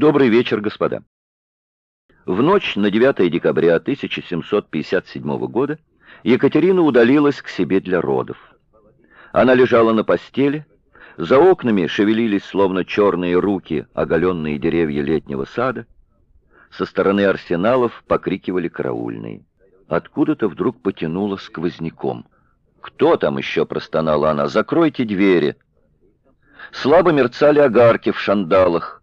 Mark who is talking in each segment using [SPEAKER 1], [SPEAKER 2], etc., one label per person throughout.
[SPEAKER 1] Добрый вечер, господа. В ночь на 9 декабря 1757 года Екатерина удалилась к себе для родов. Она лежала на постели, за окнами шевелились словно черные руки оголенные деревья летнего сада, со стороны арсеналов покрикивали караульные. Откуда-то вдруг потянуло сквозняком. «Кто там еще?» — простонала она. «Закройте двери!» Слабо мерцали огарки в шандалах.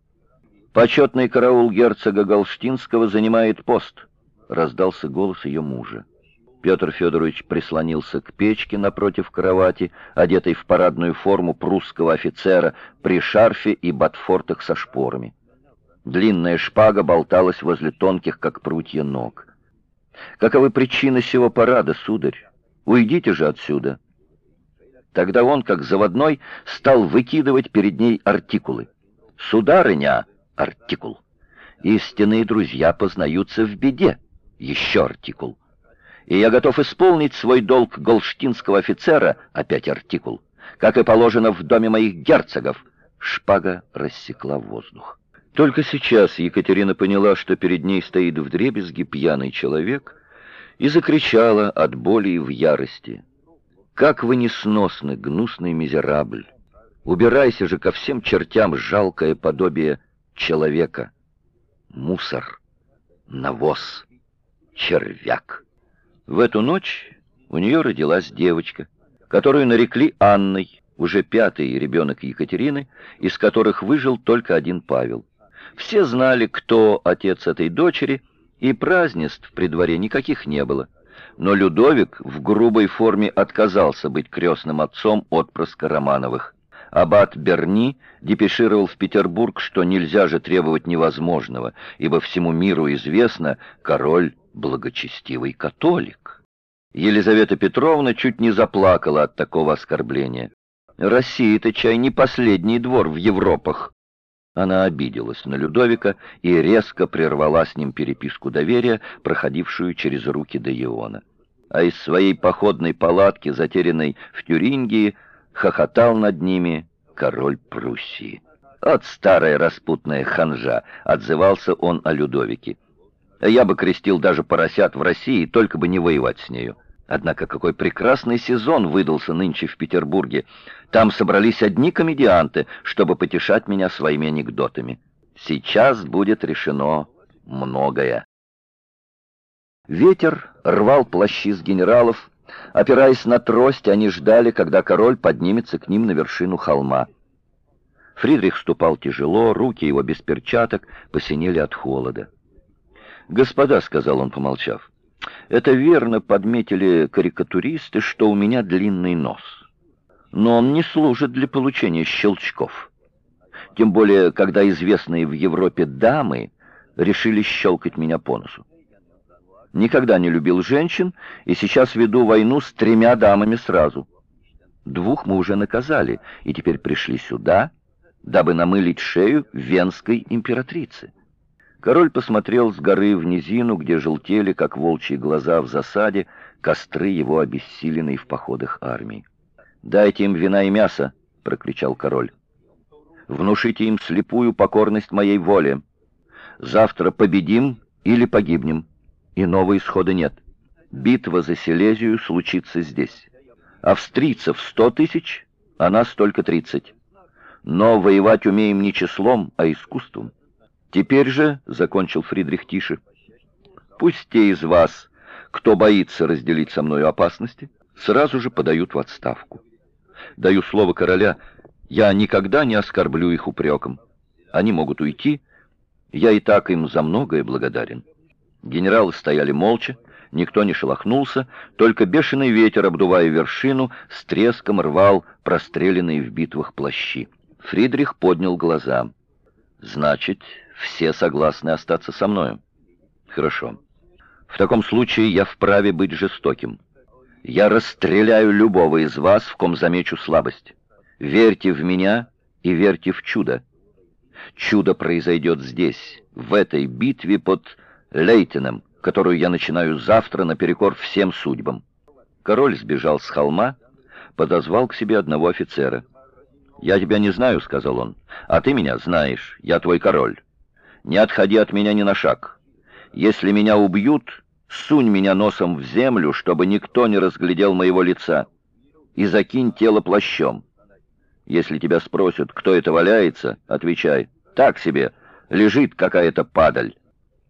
[SPEAKER 1] «Почетный караул герцога Галштинского занимает пост», — раздался голос ее мужа. Петр Федорович прислонился к печке напротив кровати, одетый в парадную форму прусского офицера, при шарфе и ботфортах со шпорами. Длинная шпага болталась возле тонких, как прутья, ног. «Каковы причины сего парада, сударь? Уйдите же отсюда!» Тогда он, как заводной, стал выкидывать перед ней артикулы. «Сударыня!» — артикул. «Истинные друзья познаются в беде» — еще артикул. «И я готов исполнить свой долг голштинского офицера» — опять артикул. «Как и положено в доме моих герцогов» — шпага рассекла воздух. Только сейчас Екатерина поняла, что перед ней стоит вдребезги пьяный человек, и закричала от боли и в ярости. «Как вы несносны, гнусный мизерабль! Убирайся же ко всем чертям жалкое подобие человека! Мусор! Навоз! Червяк!» В эту ночь у нее родилась девочка, которую нарекли Анной, уже пятый ребенок Екатерины, из которых выжил только один Павел. Все знали, кто отец этой дочери, и празднеств при дворе никаких не было. Но Людовик в грубой форме отказался быть крестным отцом отпрыска Романовых. Аббат Берни депешировал в Петербург, что нельзя же требовать невозможного, ибо всему миру известно, король благочестивый католик. Елизавета Петровна чуть не заплакала от такого оскорбления. Россия-то чай не последний двор в Европах. Она обиделась на Людовика и резко прервала с ним переписку доверия, проходившую через руки Деиона. А из своей походной палатки, затерянной в Тюрингии, хохотал над ними король Пруссии. «От старая распутная ханжа», — отзывался он о Людовике. «Я бы крестил даже поросят в России, только бы не воевать с нею». Однако какой прекрасный сезон выдался нынче в Петербурге. Там собрались одни комедианты, чтобы потешать меня своими анекдотами. Сейчас будет решено многое. Ветер рвал плащи с генералов. Опираясь на трость, они ждали, когда король поднимется к ним на вершину холма. Фридрих ступал тяжело, руки его без перчаток посинели от холода. «Господа», — сказал он, помолчав, — это верно подметили карикатуристы, что у меня длинный нос. Но он не служит для получения щелчков. Тем более, когда известные в Европе дамы решили щелкать меня по носу. Никогда не любил женщин, и сейчас веду войну с тремя дамами сразу. Двух мы уже наказали, и теперь пришли сюда, дабы намылить шею венской императрицы. Король посмотрел с горы в низину, где желтели, как волчьи глаза в засаде, костры его обессиленной в походах армии. «Дайте им вина и мясо!» — прокричал король. «Внушите им слепую покорность моей воле. Завтра победим или погибнем. Иного исхода нет. Битва за Силезию случится здесь. Австрийцев сто тысяч, а нас только тридцать. Но воевать умеем не числом, а искусством. Теперь же, — закончил Фридрих тише, — пусть те из вас, кто боится разделить со мною опасности, сразу же подают в отставку. Даю слово короля, я никогда не оскорблю их упреком. Они могут уйти, я и так им за многое благодарен. Генералы стояли молча, никто не шелохнулся, только бешеный ветер, обдувая вершину, с треском рвал простреленные в битвах плащи. Фридрих поднял глаза. «Значит, все согласны остаться со мною. Хорошо. В таком случае я вправе быть жестоким. Я расстреляю любого из вас, в ком замечу слабость. Верьте в меня и верьте в чудо. Чудо произойдет здесь, в этой битве под Лейтеном, которую я начинаю завтра наперекор всем судьбам. Король сбежал с холма, подозвал к себе одного офицера. «Я тебя не знаю», — сказал он, — «а ты меня знаешь, я твой король. Не отходи от меня ни на шаг. Если меня убьют, сунь меня носом в землю, чтобы никто не разглядел моего лица, и закинь тело плащом. Если тебя спросят, кто это валяется, отвечай, так себе, лежит какая-то падаль.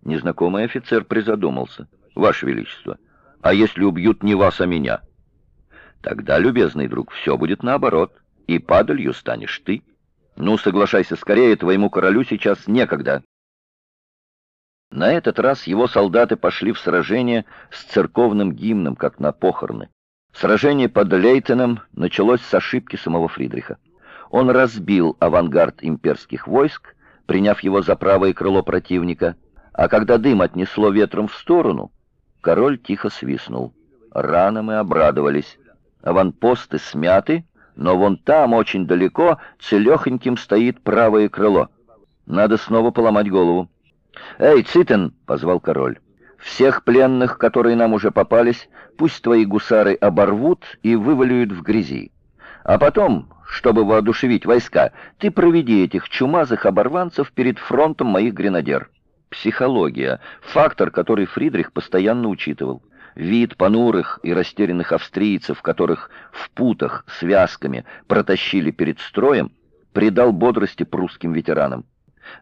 [SPEAKER 1] Незнакомый офицер призадумался. Ваше Величество, а если убьют не вас, а меня? Тогда, любезный друг, все будет наоборот, и падалью станешь ты. Ну, соглашайся скорее, твоему королю сейчас некогда. На этот раз его солдаты пошли в сражение с церковным гимном, как на похороны. Сражение под Лейтеном началось с ошибки самого Фридриха. Он разбил авангард имперских войск, приняв его за правое крыло противника, а когда дым отнесло ветром в сторону, король тихо свистнул. Рано мы обрадовались. Аванпосты смяты, но вон там, очень далеко, целехоньким стоит правое крыло. Надо снова поломать голову. «Эй, Цитен!» — позвал король. «Всех пленных, которые нам уже попались, пусть твои гусары оборвут и вывалюют в грязи. А потом, чтобы воодушевить войска, ты проведи этих чумазых оборванцев перед фронтом моих гренадер». Психология — фактор, который Фридрих постоянно учитывал. Вид понурых и растерянных австрийцев, которых в путах связками протащили перед строем, придал бодрости прусским ветеранам.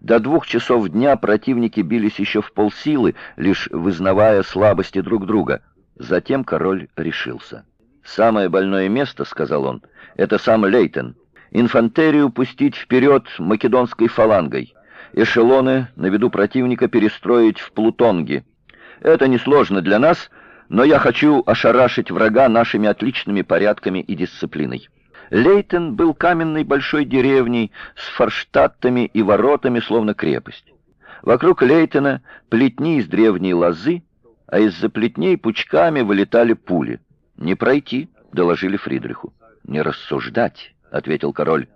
[SPEAKER 1] До двух часов дня противники бились еще в полсилы, лишь вызнавая слабости друг друга. Затем король решился. «Самое больное место, — сказал он, — это сам Лейтен. Инфантерию пустить вперед македонской фалангой. Эшелоны на виду противника перестроить в Плутонги. Это несложно для нас, но я хочу ошарашить врага нашими отличными порядками и дисциплиной». Лейтен был каменной большой деревней с форштадтами и воротами, словно крепость. Вокруг Лейтена плетни из древней лозы, а из-за плетней пучками вылетали пули. «Не пройти», — доложили Фридриху. «Не рассуждать», — ответил король.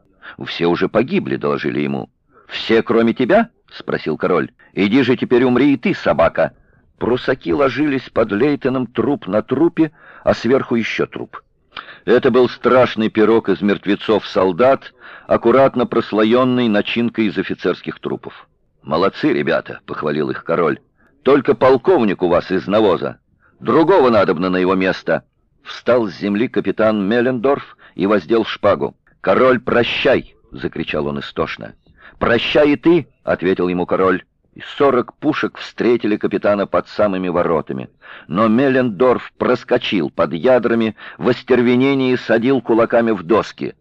[SPEAKER 1] «Все уже погибли», — доложили ему. «Все, кроме тебя?» — спросил король. «Иди же теперь умри и ты, собака». Прусаки ложились под Лейтеном труп на трупе, а сверху еще труп. Это был страшный пирог из мертвецов солдат, аккуратно прослоенный начинкой из офицерских трупов. «Молодцы, ребята!» — похвалил их король. «Только полковник у вас из навоза. Другого надобно на его место!» Встал с земли капитан Меллендорф и воздел шпагу. «Король, прощай!» — закричал он истошно. «Прощай и ты!» — ответил ему король и сорок пушек встретили капитана под самыми воротами. Но Меллендорф проскочил под ядрами, в остервенении садил кулаками в доски.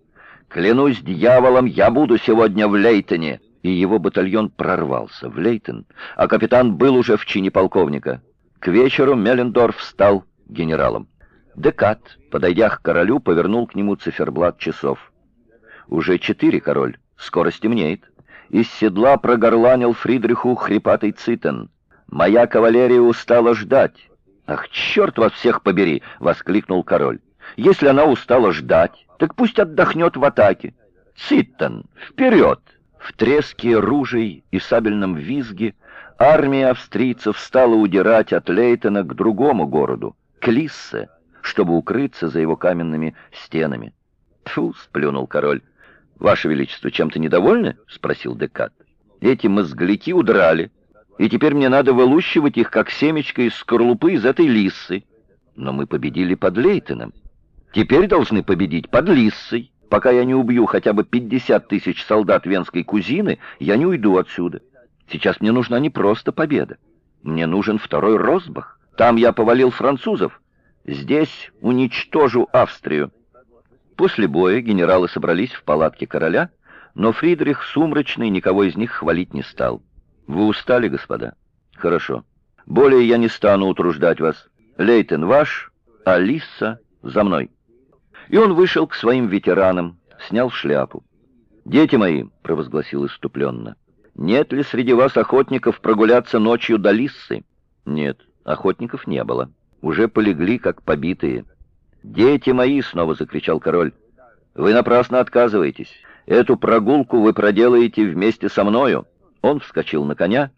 [SPEAKER 1] «Клянусь дьяволом, я буду сегодня в Лейтоне!» И его батальон прорвался в Лейтон, а капитан был уже в чине полковника. К вечеру Меллендорф стал генералом. Декат, подойдя к королю, повернул к нему циферблат часов. «Уже четыре, король, скоро стемнеет» из седла прогорланил Фридриху хрипатый цитен. «Моя кавалерия устала ждать». «Ах, черт вас всех побери!» — воскликнул король. «Если она устала ждать, так пусть отдохнет в атаке. Циттен, вперед!» В треске ружей и сабельном визге армия австрийцев стала удирать от Лейтена к другому городу, к Лиссе, чтобы укрыться за его каменными стенами. «Тьфу!» — сплюнул король. «Ваше Величество, чем-то недовольны?» — спросил Декат. «Эти мозгляки удрали, и теперь мне надо вылущивать их, как семечко из скорлупы из этой лисы. Но мы победили под Лейтеном. Теперь должны победить под Лиссой. Пока я не убью хотя бы 50 тысяч солдат венской кузины, я не уйду отсюда. Сейчас мне нужна не просто победа. Мне нужен второй Росбах. Там я повалил французов. Здесь уничтожу Австрию. После боя генералы собрались в палатке короля, но Фридрих Сумрачный никого из них хвалить не стал. «Вы устали, господа?» «Хорошо. Более я не стану утруждать вас. Лейтен ваш, а Лисса за мной». И он вышел к своим ветеранам, снял шляпу. «Дети мои», — провозгласил иступленно, — «нет ли среди вас охотников прогуляться ночью до Лиссы?» «Нет, охотников не было. Уже полегли, как побитые». «Дети мои!» — снова закричал король. «Вы напрасно отказываетесь. Эту прогулку вы проделаете вместе со мною». Он вскочил на коня.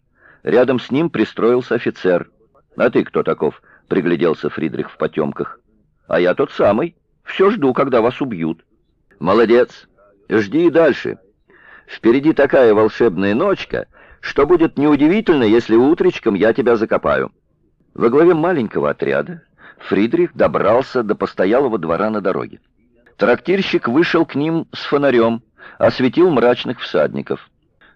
[SPEAKER 1] Рядом с ним пристроился офицер. «А ты кто таков?» — пригляделся Фридрих в потемках. «А я тот самый. Все жду, когда вас убьют». «Молодец. Жди и дальше. Впереди такая волшебная ночка, что будет неудивительно, если утречком я тебя закопаю». Во главе маленького отряда Фридрих добрался до постоялого двора на дороге. Трактирщик вышел к ним с фонарем, осветил мрачных всадников.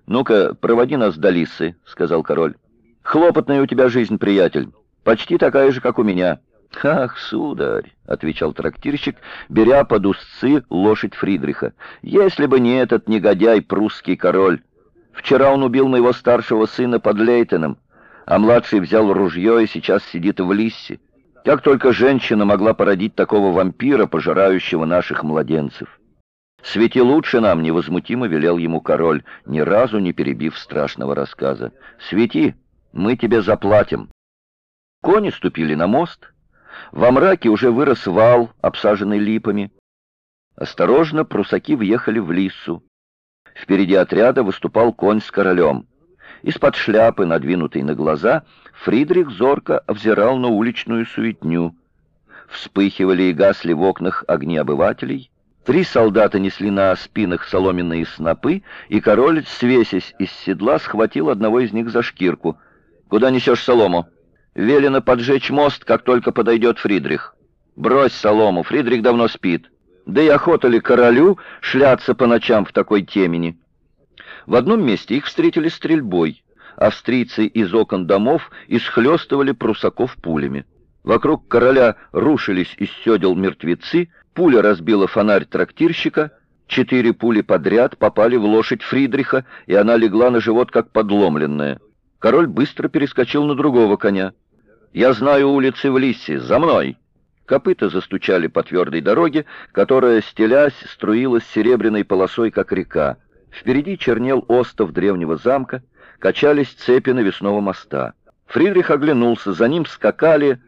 [SPEAKER 1] «Ну-ка, проводи нас до Лисы», — сказал король. «Хлопотная у тебя жизнь, приятель, почти такая же, как у меня». «Ах, сударь!» — отвечал трактирщик, беря под узцы лошадь Фридриха. «Если бы не этот негодяй, прусский король! Вчера он убил моего старшего сына под Лейтеном, а младший взял ружье и сейчас сидит в Лиссе. Как только женщина могла породить такого вампира, пожирающего наших младенцев?» «Свети лучше нам!» — невозмутимо велел ему король, ни разу не перебив страшного рассказа. «Свети! Мы тебе заплатим!» Кони ступили на мост — во мраке уже вырос вал, обсаженный липами. Осторожно прусаки въехали в лису. Впереди отряда выступал конь с королем. Из-под шляпы, надвинутой на глаза, Фридрих зорко взирал на уличную суетню. Вспыхивали и гасли в окнах огни обывателей. Три солдата несли на спинах соломенные снопы, и король, свесясь из седла, схватил одного из них за шкирку. «Куда несешь солому?» Велено поджечь мост, как только подойдет Фридрих. Брось солому, Фридрих давно спит. Да и охота ли королю шляться по ночам в такой темени? В одном месте их встретили стрельбой. Австрийцы из окон домов исхлестывали прусаков пулями. Вокруг короля рушились из седел мертвецы, пуля разбила фонарь трактирщика, четыре пули подряд попали в лошадь Фридриха, и она легла на живот, как подломленная. Король быстро перескочил на другого коня. Я знаю улицы в Лиссе. За мной!» Копыта застучали по твердой дороге, которая, стелясь, струилась серебряной полосой, как река. Впереди чернел остов древнего замка, качались цепи навесного моста. Фридрих оглянулся, за ним скакали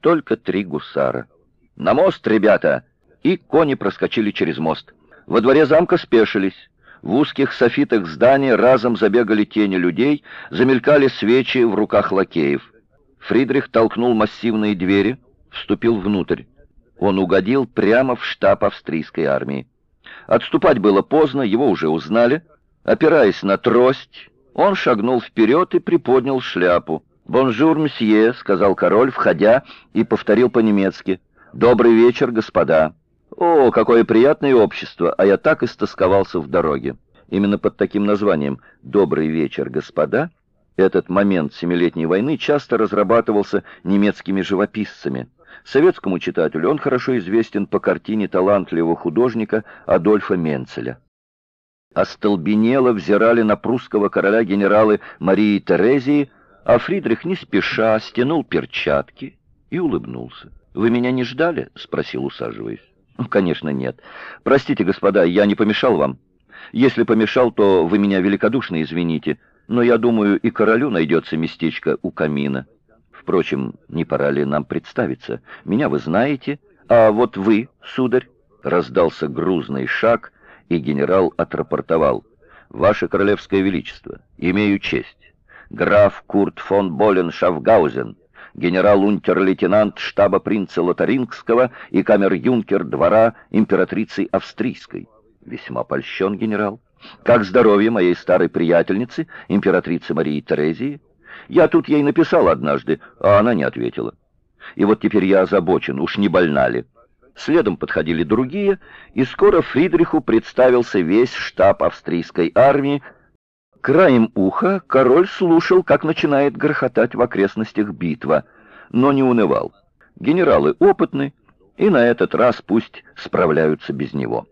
[SPEAKER 1] только три гусара. «На мост, ребята!» И кони проскочили через мост. Во дворе замка спешились. В узких софитах здания разом забегали тени людей, замелькали свечи в руках лакеев. Фридрих толкнул массивные двери, вступил внутрь. Он угодил прямо в штаб австрийской армии. Отступать было поздно, его уже узнали. Опираясь на трость, он шагнул вперед и приподнял шляпу. «Бонжур, мсье», — сказал король, входя, и повторил по-немецки. «Добрый вечер, господа». «О, какое приятное общество, а я так истосковался в дороге». Именно под таким названием «Добрый вечер, господа» Этот момент Семилетней войны часто разрабатывался немецкими живописцами. Советскому читателю он хорошо известен по картине талантливого художника Адольфа Менцеля. Остолбенело взирали на прусского короля генералы Марии Терезии, а Фридрих не спеша стянул перчатки и улыбнулся. «Вы меня не ждали?» — спросил, усаживаясь. «Ну, конечно, нет. Простите, господа, я не помешал вам. Если помешал, то вы меня великодушно извините но я думаю, и королю найдется местечко у камина. Впрочем, не пора ли нам представиться? Меня вы знаете, а вот вы, сударь, раздался грузный шаг, и генерал отрапортовал. Ваше королевское величество, имею честь. Граф Курт фон Болен-Шафгаузен, генерал-унтер-лейтенант штаба принца Лотарингского и камер-юнкер двора императрицы Австрийской. Весьма польщен генерал. Как здоровье моей старой приятельницы, императрицы Марии Терезии? Я тут ей написал однажды, а она не ответила. И вот теперь я озабочен, уж не больна ли. Следом подходили другие, и скоро Фридриху представился весь штаб австрийской армии. Краем уха король слушал, как начинает грохотать в окрестностях битва, но не унывал. Генералы опытны, и на этот раз пусть справляются без него.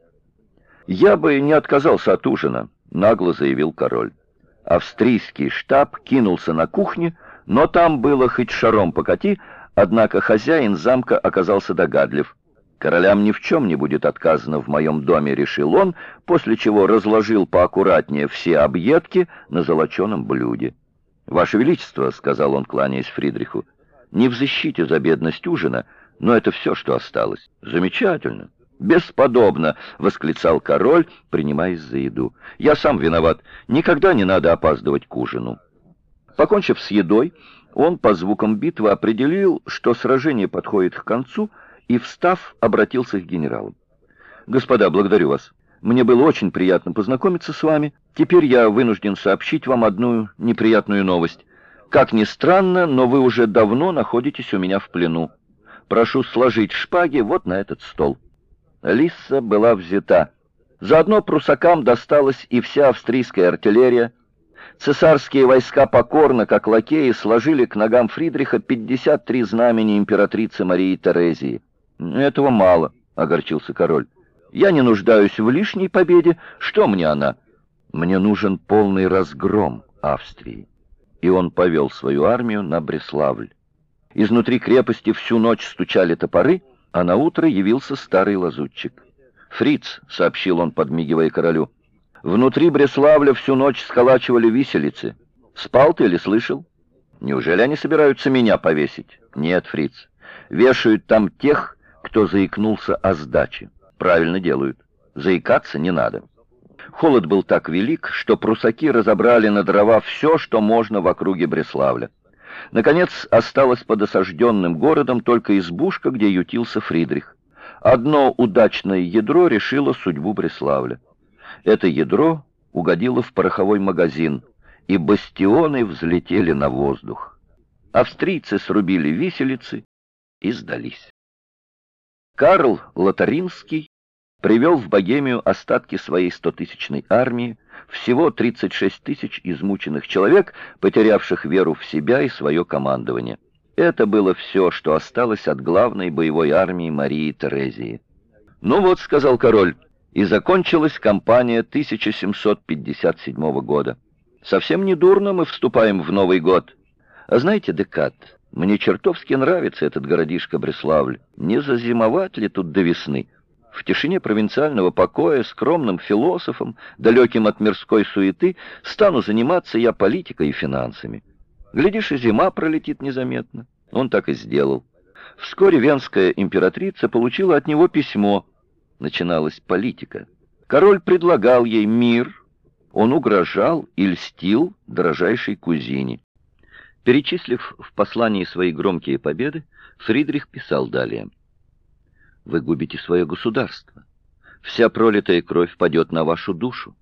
[SPEAKER 1] «Я бы не отказался от ужина», — нагло заявил король. Австрийский штаб кинулся на кухню, но там было хоть шаром покати, однако хозяин замка оказался догадлив. «Королям ни в чем не будет отказано в моем доме», — решил он, после чего разложил поаккуратнее все объедки на золоченом блюде. «Ваше Величество», — сказал он, кланяясь Фридриху, — «не взыщите за бедность ужина, но это все, что осталось». «Замечательно. «Бесподобно!» — восклицал король, принимаясь за еду. «Я сам виноват. Никогда не надо опаздывать к ужину». Покончив с едой, он по звукам битвы определил, что сражение подходит к концу, и, встав, обратился к генералам. «Господа, благодарю вас. Мне было очень приятно познакомиться с вами». Теперь я вынужден сообщить вам одну неприятную новость. Как ни странно, но вы уже давно находитесь у меня в плену. Прошу сложить шпаги вот на этот стол». Лисса была взята. Заодно прусакам досталась и вся австрийская артиллерия. Цесарские войска покорно, как лакеи, сложили к ногам Фридриха 53 знамени императрицы Марии Терезии. «Этого мало», — огорчился король. «Я не нуждаюсь в лишней победе. Что мне она? Мне нужен полный разгром Австрии». И он повел свою армию на Бреславль. Изнутри крепости всю ночь стучали топоры, а на утро явился старый лазутчик. «Фриц», — сообщил он, подмигивая королю, — «внутри Бреславля всю ночь сколачивали виселицы. Спал ты или слышал? Неужели они собираются меня повесить?» «Нет, Фриц, вешают там тех, кто заикнулся о сдаче. Правильно делают. Заикаться не надо». Холод был так велик, что прусаки разобрали на дрова все, что можно в округе Бреславля. Наконец, осталась под осажденным городом только избушка, где ютился Фридрих. Одно удачное ядро решило судьбу Бреславля. Это ядро угодило в пороховой магазин, и бастионы взлетели на воздух. Австрийцы срубили виселицы и сдались. Карл Лотаринский привел в Богемию остатки своей стотысячной армии, всего 36 тысяч измученных человек, потерявших веру в себя и свое командование. Это было все, что осталось от главной боевой армии Марии Терезии. «Ну вот», — сказал король, — и закончилась кампания 1757 года. Совсем недурно мы вступаем в Новый год. А знаете, Декат, мне чертовски нравится этот городишко Бреславль. Не зазимовать ли тут до весны?» В тишине провинциального покоя, скромным философом, далеким от мирской суеты, стану заниматься я политикой и финансами. Глядишь, и зима пролетит незаметно. Он так и сделал. Вскоре венская императрица получила от него письмо. Начиналась политика. Король предлагал ей мир. Он угрожал и льстил дорожайшей кузине. Перечислив в послании свои громкие победы, Фридрих писал далее. «Вы губите свое государство. Вся пролитая кровь падет на вашу душу.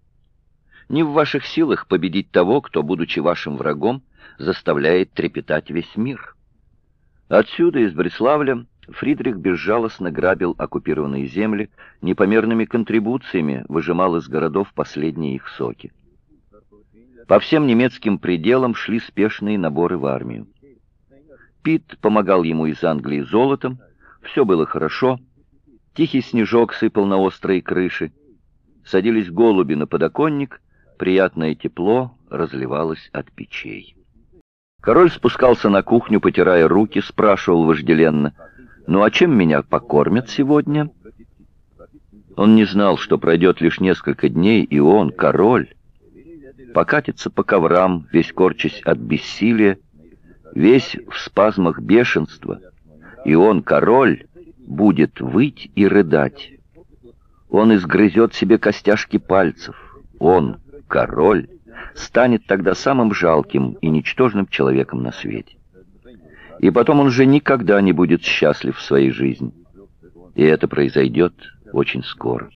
[SPEAKER 1] Не в ваших силах победить того, кто, будучи вашим врагом, заставляет трепетать весь мир. Отсюда, из Бреславля, Фридрих безжалостно грабил оккупированные земли, непомерными контрибуциями выжимал из городов последние их соки. По всем немецким пределам шли спешные наборы в армию. Пит помогал ему из Англии золотом, все было хорошо, тихий снежок сыпал на острые крыши, садились голуби на подоконник, приятное тепло разливалось от печей. Король спускался на кухню, потирая руки, спрашивал вожделенно, «Ну а чем меня покормят сегодня?» Он не знал, что пройдет лишь несколько дней, и он, король, покатится по коврам, весь корчась от бессилия, весь в спазмах бешенства, и он, король, будет выть и рыдать. Он изгрызет себе костяшки пальцев. Он, король, станет тогда самым жалким и ничтожным человеком на свете. И потом он же никогда не будет счастлив в своей жизни. И это произойдет очень скоро.